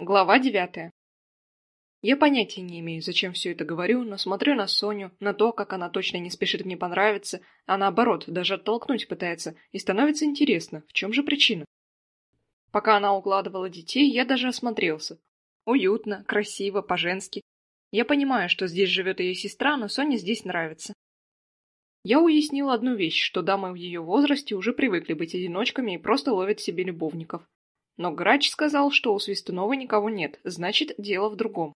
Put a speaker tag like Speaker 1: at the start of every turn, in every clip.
Speaker 1: Глава девятая. Я понятия не имею, зачем все это говорю, но смотрю на Соню, на то, как она точно не спешит мне понравиться, а наоборот, даже оттолкнуть пытается, и становится интересно, в чем же причина. Пока она укладывала детей, я даже осмотрелся. Уютно, красиво, по-женски. Я понимаю, что здесь живет ее сестра, но Соне здесь нравится. Я уяснил одну вещь, что дамы в ее возрасте уже привыкли быть одиночками и просто ловят себе любовников. Но Грач сказал, что у Свистунова никого нет, значит, дело в другом.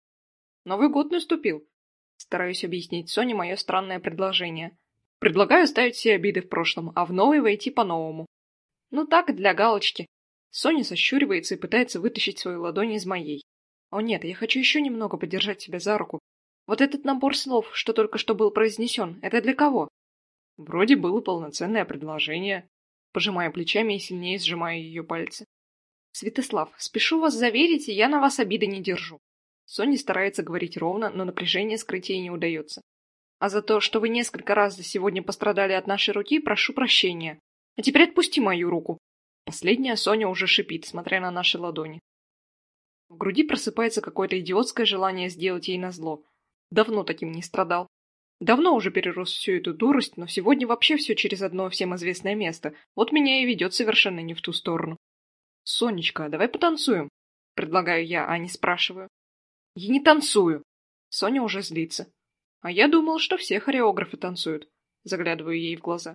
Speaker 1: Новый год наступил. Стараюсь объяснить Соне мое странное предложение. Предлагаю оставить все обиды в прошлом, а в новый войти по-новому. Ну так, для галочки. Соня сощуривается и пытается вытащить свою ладонь из моей. О нет, я хочу еще немного подержать тебя за руку. Вот этот набор слов, что только что был произнесен, это для кого? Вроде было полноценное предложение. Пожимая плечами и сильнее сжимаю ее пальцы. Святослав, спешу вас заверить, я на вас обиды не держу. Соня старается говорить ровно, но напряжение скрыть ей не удается. А за то, что вы несколько раз за сегодня пострадали от нашей руки, прошу прощения. А теперь отпусти мою руку. Последняя Соня уже шипит, смотря на наши ладони. В груди просыпается какое-то идиотское желание сделать ей назло. Давно таким не страдал. Давно уже перерос всю эту дурость, но сегодня вообще все через одно всем известное место. Вот меня и ведет совершенно не в ту сторону. «Сонечка, давай потанцуем», — предлагаю я, а не спрашиваю. «Я не танцую». Соня уже злится. «А я думал, что все хореографы танцуют», — заглядываю ей в глаза.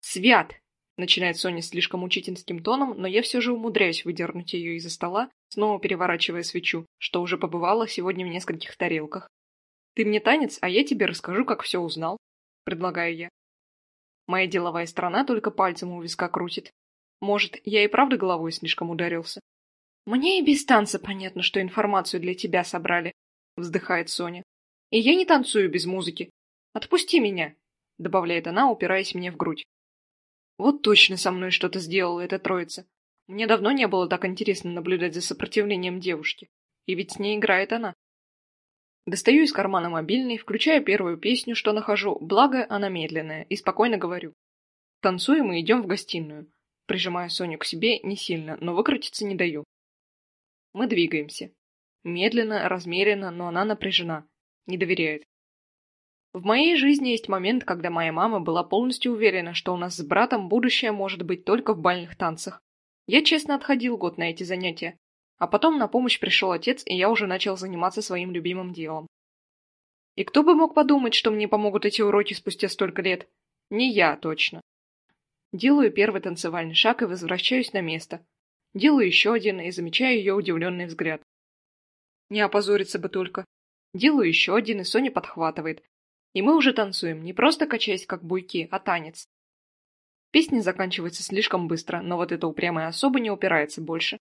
Speaker 1: «Свят!» — начинает Соня слишком учительским тоном, но я все же умудряюсь выдернуть ее из-за стола, снова переворачивая свечу, что уже побывало сегодня в нескольких тарелках. «Ты мне танец, а я тебе расскажу, как все узнал», — предлагаю я. Моя деловая сторона только пальцем у виска крутит, может, я и правда головой слишком ударился? Мне и без танца понятно, что информацию для тебя собрали, вздыхает Соня. И я не танцую без музыки. Отпусти меня, добавляет она, упираясь мне в грудь. Вот точно со мной что-то сделала эта троица. Мне давно не было так интересно наблюдать за сопротивлением девушки. И ведь с ней играет она. Достаю из кармана мобильный, включаю первую песню, что нахожу, благо она медленная, и спокойно говорю. Танцуем и идем в гостиную. Прижимаю Соню к себе не сильно, но выкрутиться не даю. Мы двигаемся. Медленно, размеренно, но она напряжена. Не доверяет. В моей жизни есть момент, когда моя мама была полностью уверена, что у нас с братом будущее может быть только в бальных танцах. Я честно отходил год на эти занятия. А потом на помощь пришел отец, и я уже начал заниматься своим любимым делом. И кто бы мог подумать, что мне помогут эти уроки спустя столько лет? Не я, точно. Делаю первый танцевальный шаг и возвращаюсь на место. Делаю еще один и замечаю ее удивленный взгляд. Не опозориться бы только. Делаю еще один, и Соня подхватывает. И мы уже танцуем, не просто качаясь как буйки, а танец. Песня заканчивается слишком быстро, но вот эта упрямая особа не упирается больше.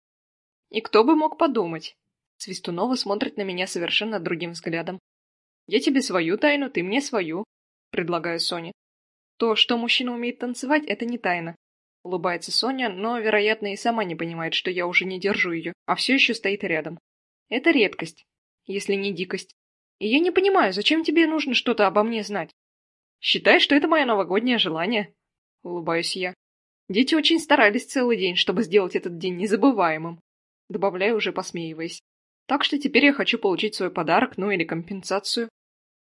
Speaker 1: И кто бы мог подумать? Свистунова смотрит на меня совершенно другим взглядом. «Я тебе свою тайну, ты мне свою», — предлагаю Соне. То, что мужчина умеет танцевать, это не тайна. Улыбается Соня, но, вероятно, и сама не понимает, что я уже не держу ее, а все еще стоит рядом. Это редкость, если не дикость. И я не понимаю, зачем тебе нужно что-то обо мне знать? Считай, что это мое новогоднее желание. Улыбаюсь я. Дети очень старались целый день, чтобы сделать этот день незабываемым. Добавляю уже посмеиваясь. Так что теперь я хочу получить свой подарок, ну или компенсацию.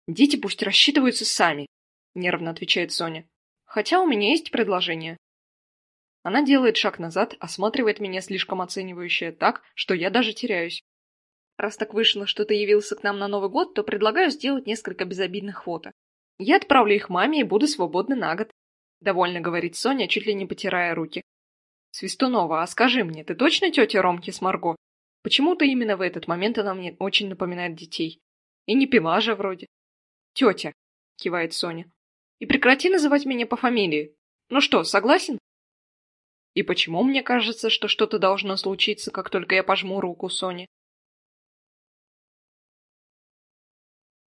Speaker 1: Дети пусть рассчитываются сами, — нервно отвечает Соня. «Хотя у меня есть предложение». Она делает шаг назад, осматривает меня слишком оценивающе так, что я даже теряюсь. Раз так вышло, что ты явился к нам на Новый год, то предлагаю сделать несколько безобидных фото. Я отправлю их маме и буду свободна на год. Довольно говорит Соня, чуть ли не потирая руки. Свистунова, а скажи мне, ты точно тетя Ромки с Марго? Почему-то именно в этот момент она мне очень напоминает детей. И не пила же вроде. Тетя, кивает Соня. И прекрати называть меня по фамилии. Ну что, согласен? И почему мне кажется, что что-то должно случиться, как только я пожму руку Соне?